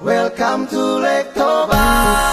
Welcome to Lake Toba.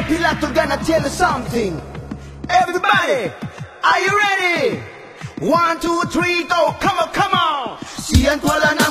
Now Pilato gonna tell you something. Everybody, are you ready? One, two, three, go. Come on, come on. Si en tu ala na.